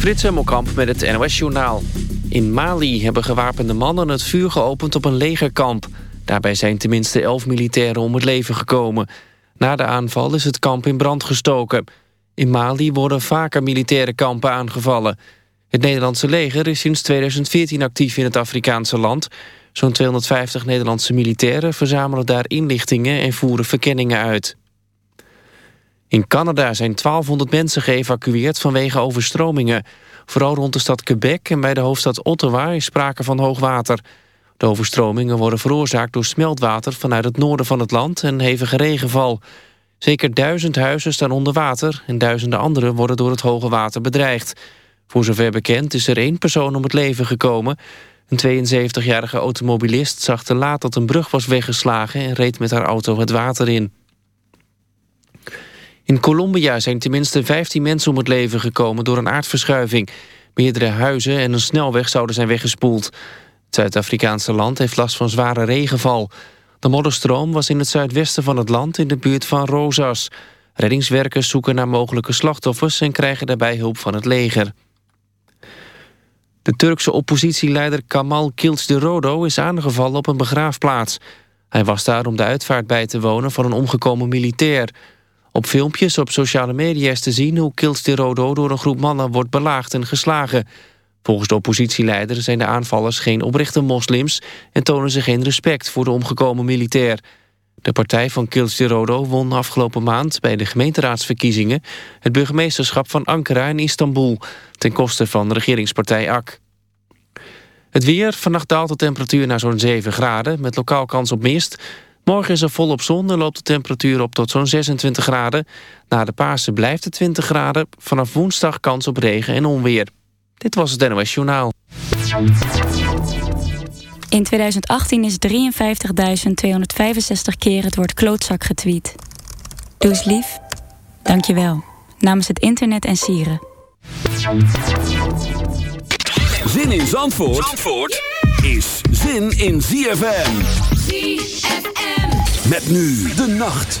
Frits Hemmelkamp met het NOS-journaal. In Mali hebben gewapende mannen het vuur geopend op een legerkamp. Daarbij zijn tenminste elf militairen om het leven gekomen. Na de aanval is het kamp in brand gestoken. In Mali worden vaker militaire kampen aangevallen. Het Nederlandse leger is sinds 2014 actief in het Afrikaanse land. Zo'n 250 Nederlandse militairen verzamelen daar inlichtingen en voeren verkenningen uit. In Canada zijn 1200 mensen geëvacueerd vanwege overstromingen. Vooral rond de stad Quebec en bij de hoofdstad Ottawa is sprake van hoogwater. De overstromingen worden veroorzaakt door smeltwater vanuit het noorden van het land en hevige regenval. Zeker duizend huizen staan onder water en duizenden anderen worden door het hoge water bedreigd. Voor zover bekend is er één persoon om het leven gekomen. Een 72-jarige automobilist zag te laat dat een brug was weggeslagen en reed met haar auto het water in. In Colombia zijn tenminste 15 mensen om het leven gekomen door een aardverschuiving. Meerdere huizen en een snelweg zouden zijn weggespoeld. Het Zuid-Afrikaanse land heeft last van zware regenval. De modderstroom was in het zuidwesten van het land in de buurt van Rosas. Reddingswerkers zoeken naar mogelijke slachtoffers en krijgen daarbij hulp van het leger. De Turkse oppositieleider Kamal Kılıçdaroğlu is aangevallen op een begraafplaats. Hij was daar om de uitvaart bij te wonen van een omgekomen militair. Op filmpjes op sociale media is te zien hoe Kılıçdaroğlu door een groep mannen wordt belaagd en geslagen. Volgens de oppositieleider zijn de aanvallers geen oprechte moslims... en tonen ze geen respect voor de omgekomen militair. De partij van Kılıçdaroğlu won afgelopen maand bij de gemeenteraadsverkiezingen... het burgemeesterschap van Ankara in Istanbul... ten koste van regeringspartij AK. Het weer, vannacht daalt de temperatuur naar zo'n 7 graden... met lokaal kans op mist... Morgen is er volop zon en loopt de temperatuur op tot zo'n 26 graden. Na de Pasen blijft het 20 graden. Vanaf woensdag kans op regen en onweer. Dit was het NOS Journaal. In 2018 is 53.265 keer het woord klootzak getweet. Doe eens lief. Dank je wel. Namens het internet en sieren. Zin in Zandvoort, Zandvoort is zin in ZFM. ZFM. Met nu de nacht.